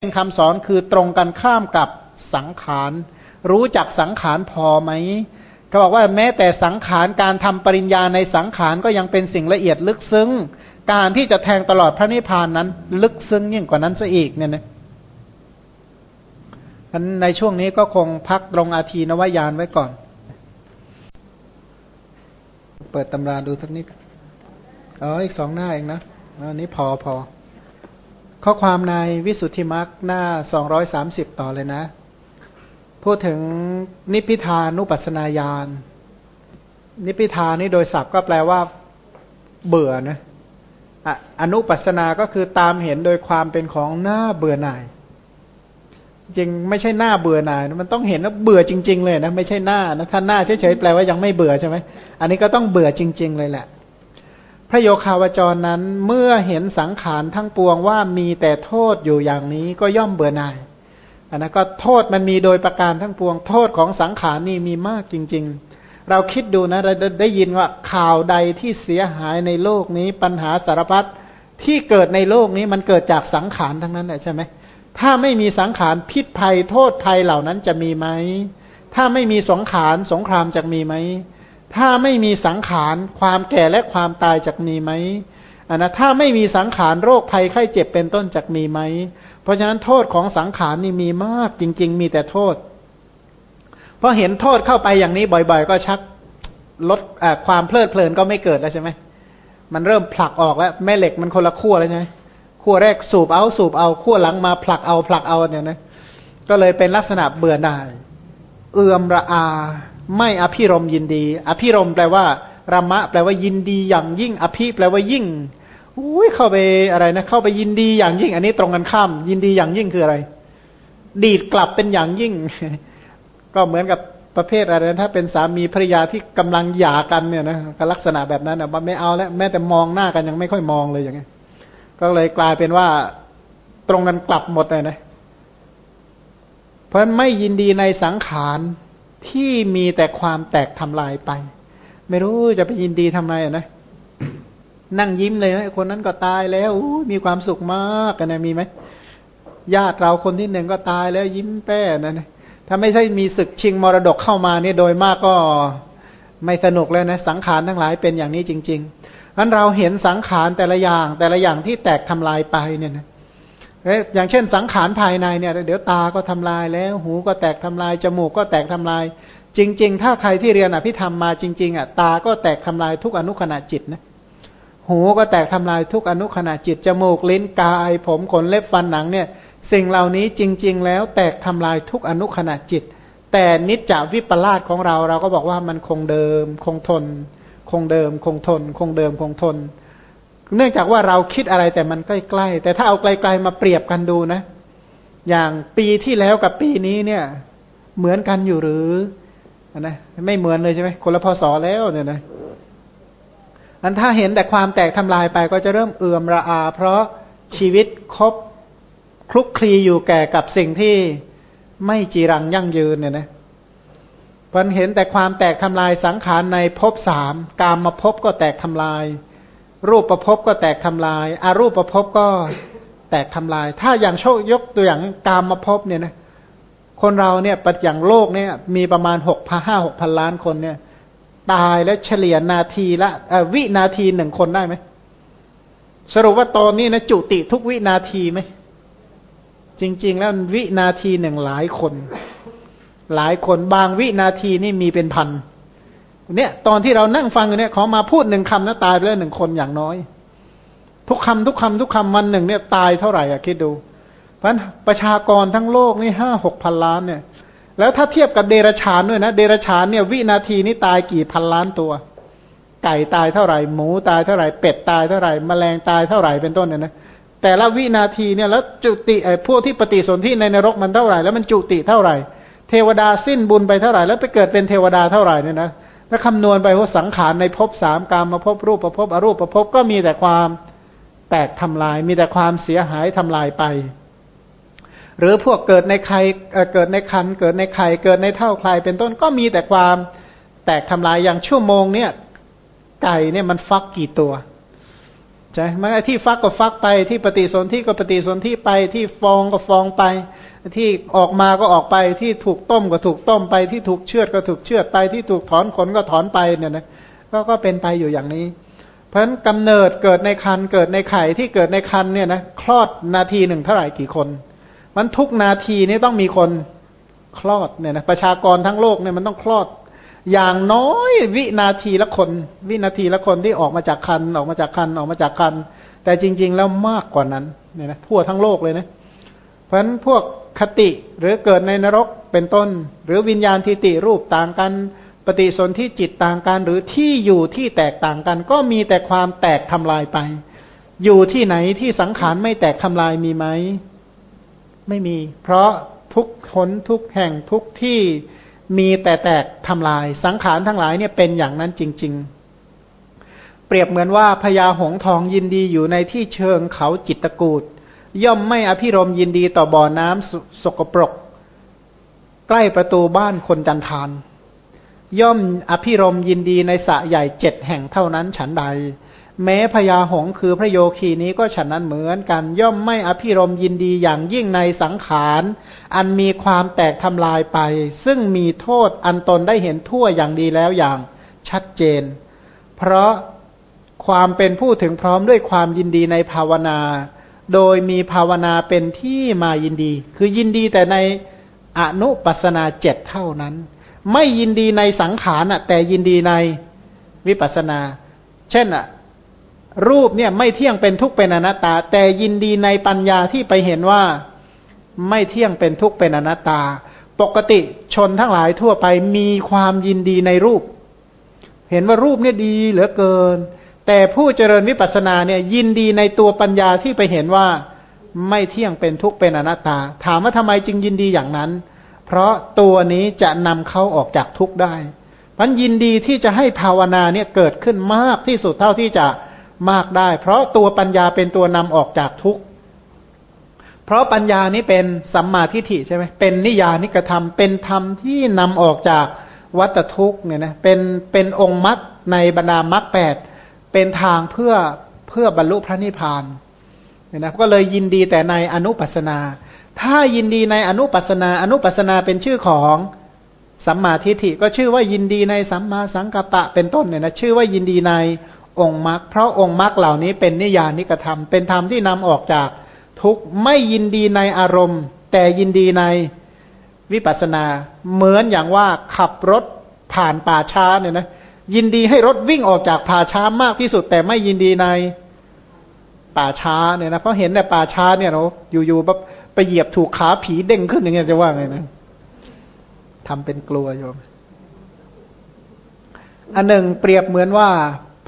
เป็นคำสอนคือตรงกันข้ามกับสังขาร รู้จักสังขารพอไหมเขาบอกว่าแม้แต่สังขารการทำปริญญาในสังขารก็ยังเป็นสิ่งละเอียดลึกซึ้ง การที่จะแทงตลอดพระนิพพานนั้น ลึกซึ้งยิ่งกว่านั้นซะอีกเนี่ยนะในช่วงนี้ก็คงพักตรงอาทีนวายานไว้ก่อน เปิดตำราดูสักนิดอ๋ออีกสองหน้าเองนะอันนี้พอพอ ข้อความในวิสุทธิมรรคหน้าสองร้อยสามสิบต่อเลยนะ พูดถึงนิพิทานุปัสนาญาณ นิพิทานี่โดยศัพท์ก็แปลว่าเบื่อนะอนุปัสนาก็คือตามเห็นโดยความเป็นของหน้าเบื่อหน่าย จริงไม่ใช่หน้าเบื่อหน่าย มันต้องเห็นว่าเบื่อจริง ๆ เลยนะ ไม่ใช่หน้านะถ้าหน้าเฉยๆแปลว่ายังไม่เบื่อใช่ไหมอันนี้ก็ต้องเบื่อจริง ๆ เลยแหละ พระโยคาวจรนั้นเมื่อเห็นสังขารทั้งปวงว่ามีแต่โทษอยู่อย่างนี้ก็ย่อมเบื่อหน่ายอันนั้นก็โทษมันมีโดยประการทั้งปวง โทษของสังขารนี่มีมากจริง ๆ เราคิดดูนะเราได้ยินว่าข่าวใดที่เสียหายในโลกนี้ปัญหาสารพัดที่เกิดในโลกนี้มันเกิดจากสังขารทั้งนั้นแหละใช่ไหมถ้าไม่มีสังขารพิษภัย โทษภัยเหล่านั้นจะมีไหมถ้าไม่มีสงขารสงครามจะมีไหม ถ้าไม่มีสังขารความแก่และความตายจะมีไหมอันนะถ้าไม่มีสังขารโรคภัยไข้เจ็บเป็นต้นจะมีไหม เพราะฉะนั้นโทษของสังขารนี่มีมากจริง ๆ มีแต่โทษพอเห็นโทษเข้าไปอย่างนี้บ่อย ๆ ก็ชักลดความเพลิดเพลินก็ไม่เกิดแล้วใช่ไหมมันเริ่มผลักออกแล้วแม่เหล็กมันคนละขั้วแล้วใช่ไหมขั้วแรกสูบเอาสูบเอาขั้วหลังมาผลักเอาผลักเอาเนี่ยนะก็เลยเป็นลักษณะเบื่อหน่าย เอื่อมระอา ไม่อภิรมยินดี อภิรมแปลว่าระมะ แปลว่ายินดีอย่างยิ่ง อภิแปลว่ายิ่งอุ้ยเข้าไปอะไรนะ เข้าไปยินดีอย่างยิ่ง อันนี้ตรงกันข้าม ยินดีอย่างยิ่งคืออะไร ดีดกลับเป็นอย่างยิ่ง ก็เหมือนกับประเภทอะไรนะถ้าเป็นสามีภรรยาที่กำลังหย่ากันเนี่ยนะลักษณะแบบนั้นนะไม่เอาแล้วแม้แต่มองหน้ากันยังไม่ค่อยมองเลยอย่างเงี้ยก็เลยกลายเป็นว่าตรงกันกลับหมดเลยนะเพราะไม่ยินดีในสังขาร ที่มีแต่ความแตกทำลายไป ไม่รู้จะไปยินดีทำไมอะนะนั่งยิ้มเลยนะคนนั้นก็ตายแล้วมีความสุขมากกันนะมีไหมญาติเราคนที่หนึ่งก็ตายแล้วยิ้มแป้นะนะถ้าไม่ใช่มีศึกชิงมรดกเข้ามาเนี่ยโดยมากก็ไม่สนุกเลยนะสังขารทั้งหลายเป็นอย่างนี้จริงๆนั้นเราเห็นสังขารแต่ละอย่างแต่ละอย่างที่แตกทำลายไปเนี่ยนะ อย่างเช่นสังขารภายในเนี่ย เดี๋ยวตาก็ทำลายแล้ว หูก็แตกทำลาย จมูกก็แตกทำลาย จริง ๆ ถ้าใครที่เรียนอภิธรรมมาจริง ๆอะตาก็แตกทำลายทุกอนุขณะจิตนะหูก็แตกทำลายทุกอนุขณะจิต จมูกลิ้นกาย ผมขนเล็บฟันหนังเนี่ย สิ่งเหล่านี้จริง ๆ แล้วแตกทำลายทุกอนุขณะจิต แต่นิจจวิปลาสของเราเราก็บอกว่ามันคงเดิม คงทน คงเดิม คงทน คงเดิมคงทนเนื่ เนื่องจากว่าเราคิดอะไรแต่มันใกล้ๆ แต่ถ้าเอาไกลๆมาเปรียบกันดูนะ อย่างปีที่แล้วกับปีนี้เนี่ย เหมือนกันอยู่หรือนะไม่เหมือนเลยใช่ไหมคนละพศแล้วเนี่ยนะอันถ้าเห็นแต่ความแตกทำลายไปก็จะเริ่มเอื่อมระอา เพราะชีวิตครบคลุกคลีอยู่แก่กับสิ่งที่ไม่จีรังยั่งยืนเนี่ยนะพันเห็นแต่ความแตกทำลายสังขารในภพสามกามมาภพก็แตกทำลาย รูปประพบก็แตกทำลายอารูปประพบก็แตกทำลาย ถ้าอย่างโชคยกตัวอย่างกามมาพบเนี่ยนะคนเราเนี่ยปัจอย่างโลกเนี่ยมีประมาณหกพันห้าหกพันล้านคนเนี่ย ตายแล้วเฉลี่ยนาทีละวินาทีหนึ่งคนได้ไหมสรุปว่าตอนนี้นะจุติทุกวินาทีไหมจริง ๆ แล้ววินาทีหนึ่งหลายคน หลายคนบางวินาทีนี่มีเป็นพันเเนี่ยตอนที่เรานั่งฟังเนี่ยขอมาพูดหนึ่งคำนะตายไปแล้วหนึ่งคนอย่างน้อย ทุกคำทุกคำทุกคำวันหนึ่งเนี่ยตายเท่าไหร่อะคิดดู เพราะประชากรทั้งโลกนี่ห้าหกพันล้านเนี่ย แล้วถ้าเทียบกับเดรชานด้วยนะ เดรชานเนี่ยวินาทีนี้ตายกี่พันล้านตัว ไก่ตายเท่าไหร่ หมูตายเท่าไหร่ เป็ดตายเท่าไหร่แมลงตายเท่าไหร่เป็นต้นเนี่ยนะแต่ละวินาทีเนี่ยแล้วจุติไอ้พวกที่ปฏิสนธิในนรกมันเท่าไหร่แล้วมันจุติเท่าไหร่ เทวดาสิ้นบุญไปเท่าไหร่ แล้วไปเกิดเป็นเทวดาเท่าไหร่เนี่ยนะ ถ้าคำนวณไปว่าสังขารในภพสามการมาภพรูปประภพอรูปประภพก็มีแต่ความแตกทำลาย มีแต่ความเสียหายทำลายไป หรือพวกเกิดในใครเกิดในคันเกิดในไข่เกิดในเท่าใครเป็นต้นก็มีแต่ความแตกทำลายอย่างชั่วโมงเนี่ย ไก่เนี่ยมันฟักกี่ตัว ช่ไหมที่ฟักก็ฟักไปที่ปฏิสนธิก็ปฏิสนธิไป ที่ฟองก็ฟองไป ที่ออกมาก็ออกไป ที่ถูกต้มก็ถูกต้มไป ที่ถูกเชือดก็ถูกเชือดไป ที่ถูกถอนขนก็ถอนไปเนี่ยนะก็ก็เป็นไปอยู่อย่างนี้ เพราะฉะนั้นกำเนิดเกิดในคันเกิดในไข่ที่เกิดในคันเนี่ยนะคลอดนาทีหนึ่งเท่าไหร่กี่คน มันทุกนาทีนี้ต้องมีคนคลอดเนี่ยนะประชากรทั้งโลกเนี่ยมันต้องคลอด อย่างน้อยวินาทีละคน วินาทีละคนที่ออกมาจากคันออกมาจากคันออกมาจากคัน แต่จริง ๆ แล้วมากกว่านั้นเนี่ยนะทั่วทั้งโลกเลยนะ เพราะฉะนั้นพวกคติหรือเกิดในนรกเป็นต้น หรือวิญญาณทิติรูปต่างกัน ปฏิสนธิจิตต่างกัน หรือที่อยู่ที่แตกต่างกัน ก็มีแต่ความแตกทำลายไป อยู่ที่ไหนที่สังขารไม่แตกทำลายมีไหมไม่มี เพราะทุกคนทุกแห่งทุกที่ มีแต่แตกทำลาย สังขารทั้งหลายเนี่ยเป็นอย่างนั้นจริง ๆ เปรียบเหมือนว่าพญาหงทองยินดีอยู่ในที่เชิงเขาจิตตกูดย่อมไม่อภิรมยินดีต่อบ่อน้ำสสกปรก ใกล้ประตูบ้านคนจันทาน ย่อมอภิรมยินดีในสระใหญ่เจ็ดแห่งเท่านั้นฉันใด แม้พญาหงคือพระโยคีนี้ก็ฉันนั้นเหมือนกัน ย่อมไม่อภิรมยินดีอย่างยิ่งในสังขาร อันมีความแตกทำลายไป ซึ่งมีโทษอันตนได้เห็นทั่วอย่างดีแล้วอย่างชัดเจน เพราะความเป็นผู้ถึงพร้อมด้วยความยินดีในภาวนา โดยมีภาวนาเป็นที่มายินดี คือยินดีแต่ในอนุปัสนาเจ็ดเท่านั้น ไม่ยินดีในสังขารแต่ยินดีในวิปัสนา เช่นอะ รูปเนี่ยไม่เที่ยงเป็นทุกข์เป็นอนัตตา แต่ยินดีในปัญญาที่ไปเห็นว่าไม่เที่ยงเป็นทุกข์เป็นอนัตตา ปกติชนทั้งหลายทั่วไปมีความยินดีในรูป เห็นว่ารูปเนี่ยดีเหลือเกิน แต่ผู้เจริญวิปัสสนาเนี่ยยินดีในตัวปัญญาที่ไปเห็นว่าไม่เที่ยงเป็นทุกข์เป็นอนัตตา ถามว่าทำไมจึงยินดีอย่างนั้น เพราะตัวนี้จะนำเขาออกจากทุกข์ได้พันยินดีที่จะให้ภาวนาเนี่ยเกิดขึ้นมากที่สุดเท่าที่จะ มากได้ เพราะตัวปัญญาเป็นตัวนำออกจากทุกข์ เพราะปัญญานี้เป็นสัมมาทิฏฐิใช่ไหมเป็นนิยานิกระทำเป็นธรรมที่นำออกจากวัตทุกข์เนี่ยนะเป็นเป็นองค์มรรคในบรรดามรรคแปดเป็นทางเพื่อเพื่อบรรลุพระนิพพานเนี่ยนะก็เลยยินดีแต่ในอนุปัสนา ถ้ายินดีในอนุปัสนาอนุปัสนาเป็นชื่อของสัมมาทิฏฐิก็ชื่อว่ายินดีในสัมมาสังกัปปะเป็นต้นเนี่ยนะชื่อว่ายินดีใน องค์มรรคเพราะองค์มรรคเหล่านี้เป็นนิยานิกธรรม เป็นธรรมที่นำออกจากทุกไม่ยินดีในอารมณ์ แต่ยินดีในวิปัสนา เหมือนอย่างว่าขับรถผ่านป่าช้าเนี่ยนะยินดีให้รถวิ่งออกจากป่าช้ามากที่สุด แต่ไม่ยินดีในป่าช้าเนี่ยนะเพราะเห็นแต่ป่าช้าเนี่ยเราอยู่ๆแบบไปเหยียบถูกขาผีเด้งขึ้นอย่างเงี้ยจะว่าไงนะทำเป็นกลัวโยมอันหนึ่งเปรียบเหมือนว่า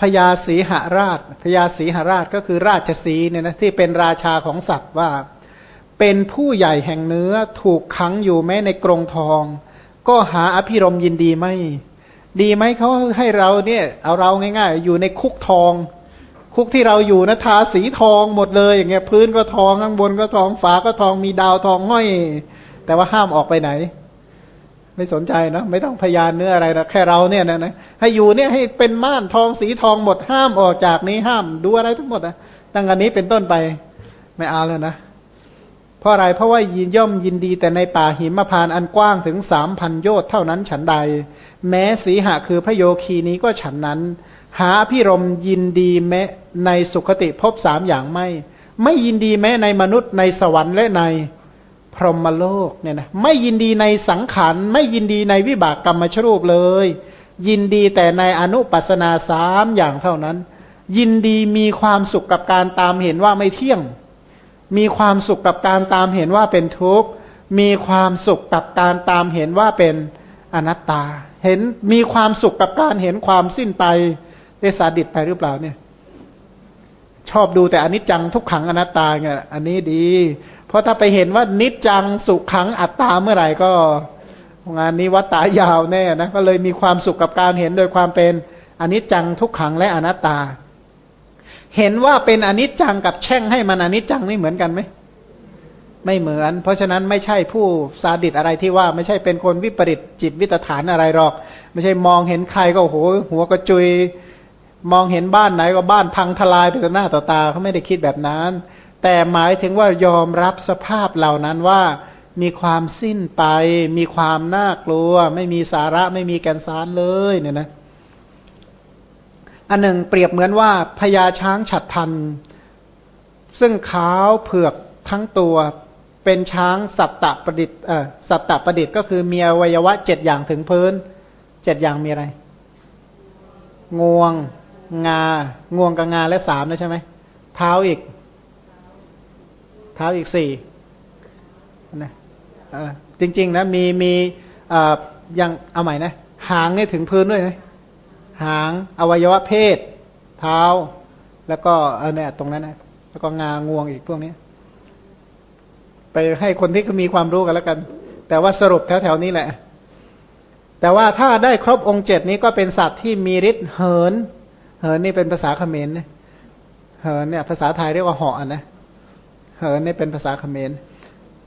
พญาสีหราชพญาสีหราชก็คือราชสีเนี่ยนะที่เป็นราชาของสัตว์ว่า เป็นผู้ใหญ่แห่งเนื้อถูกขังอยู่แม้ในกรงทอง ก็หาอภิรมยินดีไหมดีไหมเขาให้เราเนี่ยเอาเราง่ายๆ อยู่ในคุกทอง คุกที่เราอยู่นะทาสีทองหมดเลยอย่างเงี้ยพื้นก็ทองข้างบนก็ทองฝาก็ทองมีดาวทองห้อย แต่ว่าห้ามออกไปไหน ไม่สนใจนะไม่ต้องพยานเนื้ออะไรนะแค่เราเนี่ยนะนะให้อยู่เนี่ยให้เป็นม่านทองสีทองหมดห้ามออกจากนี้ห้ามดูอะไรทั้งหมดนะตั้งอันนี้เป็นต้นไปไม่เอาแล้วนะเพราะอะไรเพราะว่ายินย่อมยินดีแต่ในป่าหิมพานอันกว้างถึงสามพันโยชน์เท่านั้นฉันใด แม้สีหะคือพระโยคีนี้ก็ฉันนั้น หาพิรมยินดีแม้ในสุขติภพสามอย่างไม่ ไม่ยินดีแม้ในมนุษย์ในสวรรค์และใน พรหมโลกเนี่ยนะไม่ยินดีในสังขารไม่ยินดีในวิบากกรรมชรูปเลย ยินดีแต่ในอนุปัสนาสามอย่างเท่านั้น ยินดีมีความสุขกับการตามเห็นว่าไม่เที่ยง มีความสุขกับการตามเห็นว่าเป็นทุกข์มีความสุขกับการตามเห็นว่าเป็นอนัตตา เห็นมีความสุขกับการเห็นความสิ้นไปเดสาดิตไปหรือเปล่าเนี่ย ชอบดูแต่อนิจจังทุกขังอนัตตาเนี่ยอันนี้ดี เพราะถ้าไปเห็นว่านิจจังสุขขังอัตตาเมื่อไหร่ก็ งานนี้วัตตายาวแน่นะก็เลยมีความสุขกับการเห็นโดยความเป็นอนิจจังทุกขังและอนัตตา เห็นว่าเป็นอนิจจังกับแช่งให้มันอนิจจังนี่เหมือนกันไหมไม่เหมือน เพราะฉะนั้นไม่ใช่ผู้ซาดิสอะไรที่ว่าไม่ใช่เป็นคนวิปริตจิตวิตฐานอะไรหรอก ไม่ใช่มองเห็นใครก็โหหัวกระจุย มองเห็นบ้านไหนก็บ้านพังทลายไปต่อหน้าต่อตาเขาไม่ได้คิดแบบนั้น แต่หมายถึงว่ายอมรับสภาพเหล่านั้นว่ามีความสิ้นไป มีความน่ากลัว ไม่มีสาระไม่มีแกนสารเลยเนี่ยนะ อันหนึ่งเปรียบเหมือนว่าพญาช้างฉัดทัน ซึ่งขาวเผือกทั้งตัวเป็นช้างสัตตะประดิษฐ์เอ่อสัตตะประดิษฐ์ก็คือมีอวัยวะเจ็ดอย่างถึงพื้นเจ็ดอย่างมีอะไร งวง งา งวงกับงาและสามนะใช่ไหมเท้าอีก ท้าอีกสี่นะจริง ๆ นะ มีมีอยังเอาใหม่นะ หางนี่ถึงพื้นด้วยนะ หางอวัยวะเพศ เท้า แล้วก็เออเนี่ยตรงนั้นนะแล้วก็งางวงอีกพวกนี้ไปให้คนที่มีความรู้กันแล้วกัน แต่ว่าสรุปแถวๆนี้แหละ แต่ว่าถ้าได้ครบองค์เจ็ดนี้ก็เป็นสัตว์ที่มีฤทธิ์เหิน เหินนี่เป็นภาษาเขมรนะเหินเนี่ย ภาษาไทยเรียกว่าเหาะนะเเหินนี่เป็นภาษาเขมร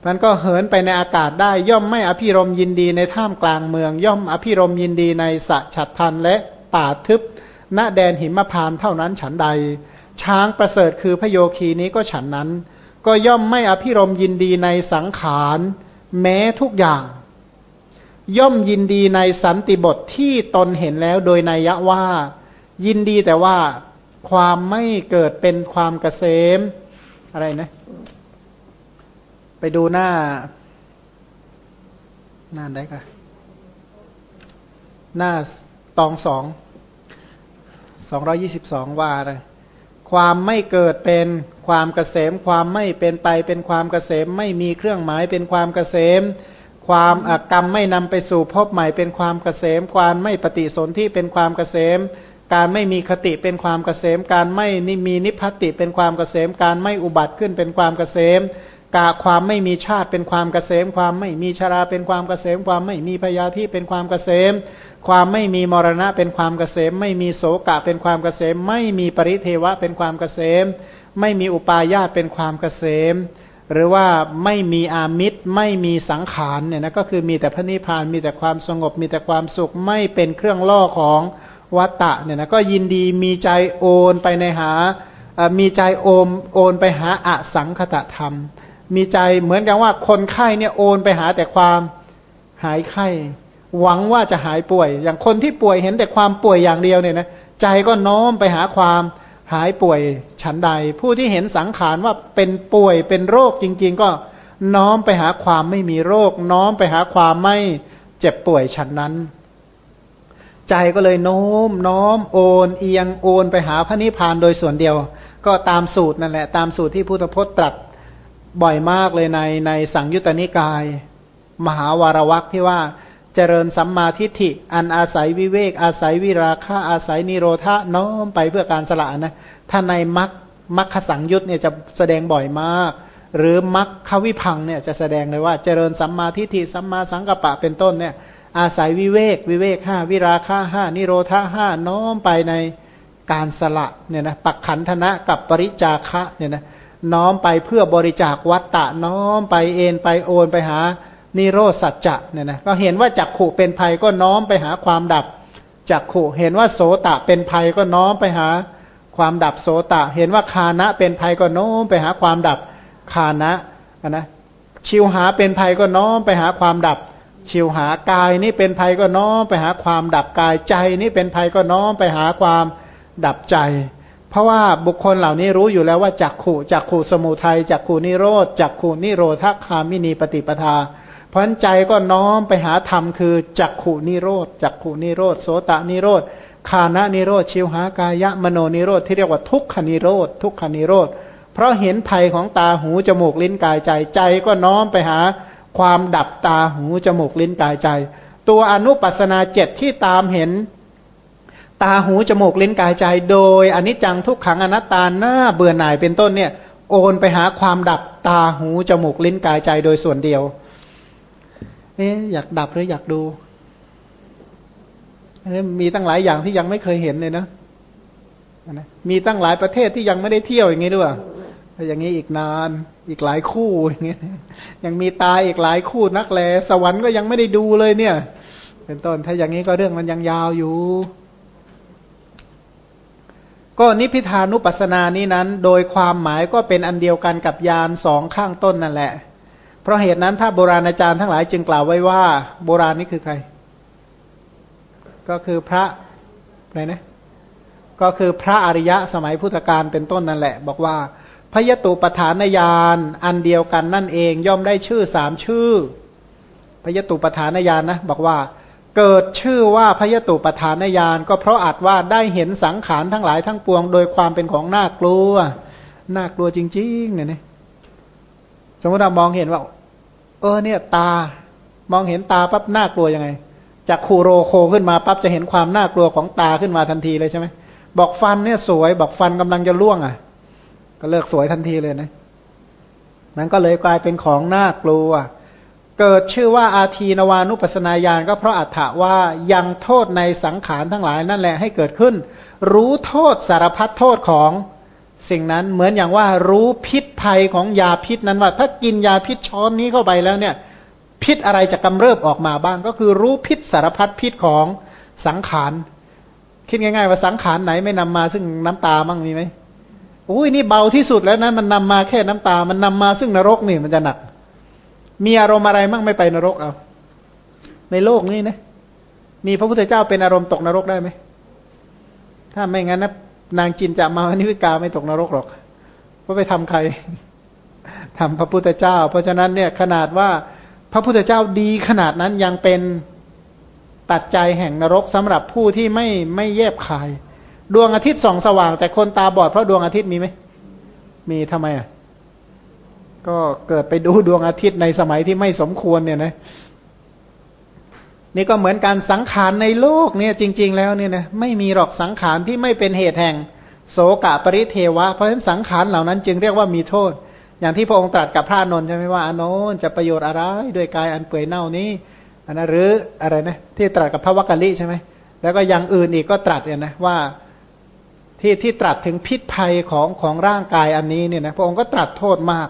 มันก็เหินไปในอากาศได้ย่อมไม่อภิรมยินดีในท่ามกลางเมือง ย่อมอภิรมยินดีในสะฉัดทันและป่าทึบณแดนหิมพานเท่านั้นฉันใด ช้างประเสริฐคือพโยคีนี้ก็ฉันนั้น ก็ย่อมไม่อภิรมยินดีในสังขารแม้ทุกอย่าง ย่อมยินดีในสันติบทที่ตนเห็นแล้วโดยนัยยะว่า ยินดีแต่ว่าความไม่เกิดเป็นความเกษม อะไรนะ ไปดูหน้า หน้าได้ค่ะหน้าตองสองสองร้อยี่สิบสองว่าอะไรความไม่เกิดเป็นความเกษม ความไม่เป็นไปเป็นความเกษม ไม่มีเครื่องหมายเป็นความเกษม ความกรรมไม่นำไปสู่พบใหม่เป็นความเกษม ความไม่ปฏิสนธิเป็นความเกษม การไม่มีคติเป็นความเกษม การไม่นิมีนิพพติเป็นความเกษม การไม่อุบัติขึ้นเป็นความเกษมกาความไม่มีชาติเป็นความเกษม ความไม่มีชราเป็นความเกษม ความไม่มีพยาธิเป็นความเกษม ความไม่มีมรณะเป็นความเกษม ไม่มีโสกะเป็นความเกษม ไม่มีปริเทวะเป็นความเกษม ไม่มีอุปาญาตเป็นความเกษม หรือว่าไม่มีอามิตรไม่มีสังขารเนี่ยนะก็คือมีแต่พระนิพพานมีแต่ความสงบมีแต่ความสุขไม่เป็นเครื่องล่อของ วัตตะเนี่ยนะก็ยินดีมีใจโอนไปในหา มีใจโอมโอนไปหาอสังคตธรรม มีใจเหมือนกันว่าคนไข้เนี่ยโอนไปหาแต่ความหายไข้ หวังว่าจะหายป่วย อย่างคนที่ป่วยเห็นแต่ความป่วยอย่างเดียวเนี่ยนะใจก็น้อมไปหาความหายป่วยฉันใด ผู้ที่เห็นสังขารว่าเป็นป่วยเป็นโรคจริง ๆ ก็น้อมไปหาความไม่มีโรค น้อมไปหาความไม่เจ็บป่วยฉันนั้น ใจก็เลยโน้มน้อมโอนเอียงโอนไปหาพระนิพพานโดยส่วนเดียว ก็ตามสูตรนั่นแหละ ตามสูตรที่พุทธพจน์ตรัสบ่อยมากเลยในในสังยุตตนิกาย มหาวารวักที่ว่าเจริญสัมมาทิฏฐิ อันอาศัยวิเวก อาศัยวิราคะอาศัยนิโรธาน้อมไปเพื่อการสละนะถ้าในมัคมัคคสังยุตเนี่ยจะแสดงบ่อยมาก หรือมัคควิพังเนี่ยจะแสดงเลยว่าเจริญสัมมาทิฏฐิสัมมาสังกัปปะเป็นต้นเนี่ย อาศัยวิเวก วิเวกห้าวิราคะห้านิโรธาห้าน้อมไปในการสละเนี่ยนะปักขันธนะกับปริจาคะเนี่ยนะน้อมไปเพื่อบริจาควัตตะน้อมไปเอ็นไปโอนไปหานิโรสัจจะเนี่ยนะก็เห็นว่าจักขู่เป็นภัยก็น้อมไปหาความดับจักขู่เห็นว่าโสตะเป็นภัยก็น้อมไปหาความดับโสตะ เห็นว่าคานะเป็นภัยก็น้อมไปหาความดับคานะนะชิวหาเป็นภัยก็น้อมไปหาความดับ ชิวหากายนี่เป็นภัยก็น้อมไปหาความดับกายใจนี่เป็นภัยก็น้อมไปหาความดับใจ เพราะว่าบุคคลเหล่านี้รู้อยู่แล้วว่าจักขู่จักขู่สมุทัยจักขู่นิโรธจักขู่นิโรธคามินีปฏิปทาพราะใจก็น้อมไปหาธรรมคือจักขุนิโรธจักขุนิโรธโสตนิโรธคานะนิโรธชิวหากายะมโนนิโรธที่เรียกว่าทุกขนิโรธทุกขนิโรธเพราะเห็นภัยของตาหูจมูกลิ้นกายใจใจก็น้อมไปหา ความดับตาหูจมูกลิ้นกายใจ ตัวอนุปัสนาเจ็ดที่ตามเห็น ตาหูจมูกลิ้นกายใจ โดยอนิจจังทุกขังอนัตตาหน้าเบื่อหน่ายเป็นต้นเนี่ย โอนไปหาความดับตาหูจมูกลิ้นกายใจโดยส่วนเดียวเอ๊อยากดับหรืออยากดูมีตั้งหลายอย่างที่ยังไม่เคยเห็นเลยนะนะมีตั้งหลายประเทศที่ยังไม่ได้เที่ยวอย่างนี้ด้วย อย่างนี้อีกนานอีกหลายคู่อย่างเงี้ยยังมีตายอีกหลายคู่นักแล สวรรค์ก็ยังไม่ได้ดูเลยเนี่ย เป็นต้นถ้าอย่างนี้ก็เรื่องมันยังยาวอยู่ ก็นิพพิทานุปัสสนานี้นั้น โดยความหมายก็เป็นอันเดียวกันกับยานสองข้างต้นนั่นแหละ เพราะเหตุนั้นพระโบราณอาจารย์ทั้งหลายจึงกล่าวไว้ว่า โบราณนี่คือใคร ก็คือพระอะไรนะ ก็คือพระอริยะสมัยพุทธกาลเป็นต้นนั่นแหละ บอกว่า พยตุปฐานญาณอันเดียวกันนั่นเองย่อมได้ชื่อสามชื่อ พยตุปฐานญาณนะบอกว่า เกิดชื่อว่าพยตุปทานญาณก็เพราะอาจว่าได้เห็นสังขารทั้งหลายทั้งปวง โดยความเป็นของน่ากลัวน่ากลัวจริงๆเนี่ยนะสมมติเรามองเห็นว่า เออเนี่ย ตามองเห็นตาปั๊บน่ากลัวยังไงจากคูโรโคขึ้นมาปั๊บจะเห็นความน่ากลัวของตาขึ้นมาทันทีเลยใช่ไหมบอกฟันเนี่ยสวย บอกฟันกำลังจะล่วงอะ ก็เลิกสวยทันทีเลยนะ มันก็เลยกลายเป็นของน่ากลัว เกิดชื่อว่าอาทีนวานุปัสนาญาณก็เพราะอัฏฐว่ายังโทษในสังขารทั้งหลายนั่นแหละให้เกิดขึ้น รู้โทษสารพัดโทษของสิ่งนั้นเหมือนอย่างว่ารู้พิษภัยของยาพิษนั้นว่า ถ้ากินยาพิษช้อนนี้เข้าไปแล้วเนี่ย พิษอะไรจะกำเริบออกมาบ้าง ก็คือรู้พิษสารพัดพิษของสังขารคิดง่ายๆว่าสังขารไหนไม่นำมาซึ่งน้ำตาบ้างมีไหม อุ้ยนี่เบาที่สุดแล้วนะมันนำมาแค่น้ำตา มันนำมาซึ่งนรกนี่มันจะหนัก มีอารมณ์อะไรมั่งไม่ไปนรกเอา ในโลกนี้นะ มีพระพุทธเจ้าเป็นอารมณ์ตกนรกได้ไหม ถ้าไม่งั้นนะนางจินจะมานิวิกาไม่ตกนรกหรอก เพราะไปทำใครทำพระพุทธเจ้า เพราะฉะนั้นเนี่ยขนาดว่าพระพุทธเจ้าดีขนาดนั้นยังเป็นปัจจัยแห่งนรกสำหรับผู้ที่ไม่ไม่แยบคาย ดวงอาทิตย์ส่องสว่าง แต่คนตาบอดเพราะดวงอาทิตย์มีไหมมีทำไมอะก็เกิดไปดูดวงอาทิตย์ในสมัยที่ไม่สมควรเนี่ยนะ นี่ก็เหมือนการสังขารในโลกเนี่ย จริง ๆ แล้วเนี่ยนะไม่มีหรอกสังขารที่ไม่เป็นเหตุแห่ง โสกะปริเทวะ เพราะฉะนั้นสังขารเหล่านั้นจึงเรียกว่ามีโทษ อย่างที่พระองค์ตรัสกับพระนนท์ใช่ไหมว่าอานนท์จะประโยชน์อะไรด้วยกายอันเปื่อยเน่านี้อันนั้นหรืออะไรนะที่ตรัสกับพระวักกะลิใช่ไหมแล้วก็อย่างอื่นอีกก็ตรัสเนี่ยนะว่า ที่ที่ตรัสถึงพิษภัยของของร่างกายอันนี้เนี่ยนะพระองค์ก็ตรัสโทษมาก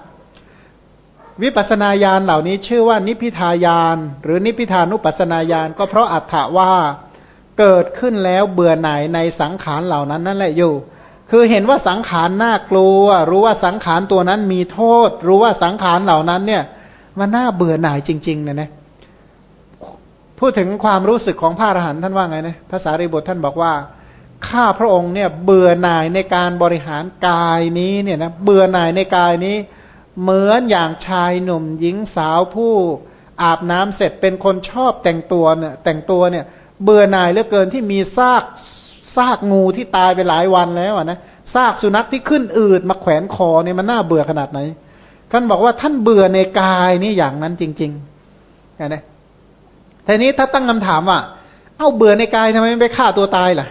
วิปัสนาญาณเหล่านี้ชื่อว่านิพิทายาน หรือนิพิทานุปัสนาญาณก็เพราะอัตถาว่าเกิดขึ้นแล้วเบื่อหน่ายในสังขารเหล่านั้นนั่นแหละอยู่ คือเห็นว่าสังขารน่ากลัว รู้ว่าสังขารตัวนั้นมีโทษ รู้ว่าสังขารเหล่านั้นเนี่ยมันน่าเบื่อหน่ายจริงๆเนี่ยนะพูดถึงความรู้สึกของพระอรหันต์ท่านว่าไงนะภาษาริบทท่านบอกว่า ข้าพระองค์เนี่ยเบื่อหน่ายในการบริหารกายนี้เนี่ยนะเบื่อหน่ายในกายนี้ เหมือนอย่างชายหนุ่มหญิงสาวผู้อาบน้ำเสร็จเป็นคนชอบแต่งตัวเนี่ยแต่งตัวเนี่ยเบื่อหน่ายเหลือเกินที่มีซากซากงูที่ตายไปหลายวันแล้วนะซากสุนัขที่ขึ้นอืดมาแขวนคอเนี่ยมันน่าเบื่อขนาดไหน ท่านบอกว่าท่านเบื่อในกายนี่อย่างนั้นจริงๆนะทีนี้ถ้าตั้งคำถามว่า เอ้าเบื่อในกายทำไมไม่ไปฆ่าตัวตายล่ะ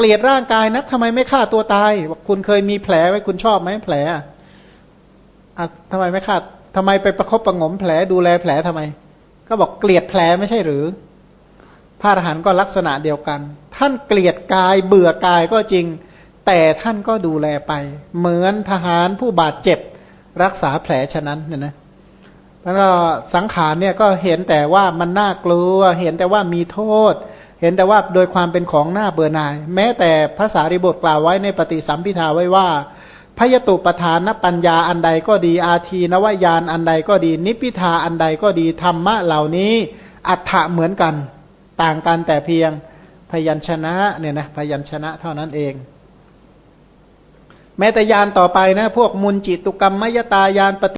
เกลียดร่างกายนะทำไมไม่ฆ่าตัวตายคุณเคยมีแผลไว้คุณชอบไหมแผลอะทำไมไม่ขาดทำไมไปประคบประงมแผลดูแลแผลทำไม ก็บอกเกลียดแผลไม่ใช่หรือ พระอรหันต์ก็ลักษณะเดียวกัน ท่านเกลียดกายเบื่อกายก็จริง แต่ท่านก็ดูแลไป เหมือนทหารผู้บาดเจ็บ รักษาแผลฉะนั้นเนี่ยนะแล้วก็สังขารเนี่ยก็เห็นแต่ว่ามันน่ากลัว เห็นแต่ว่ามีโทษ เห็นแต่ว่าโดยความเป็นของหน้าเบื่อหน่าย แม้แต่ภาษาริบทกล่าวไว้ในปฏิสัมพิทาไว้ว่าพยตุปทานปัญญาอันใดก็ดี อาทีนวายานอันใดก็ดี นิพิทาอันใดก็ดีธรรมะเหล่านี้ อัฏฐะเหมือนกัน ต่างกันแต่เพียงพยัญชนะเนี่ยนะพยัญชนะเท่านั้นเอง แม้แต่ยานต่อไปนะ พวกมุนจิตุกรรมมยตายานปฏิ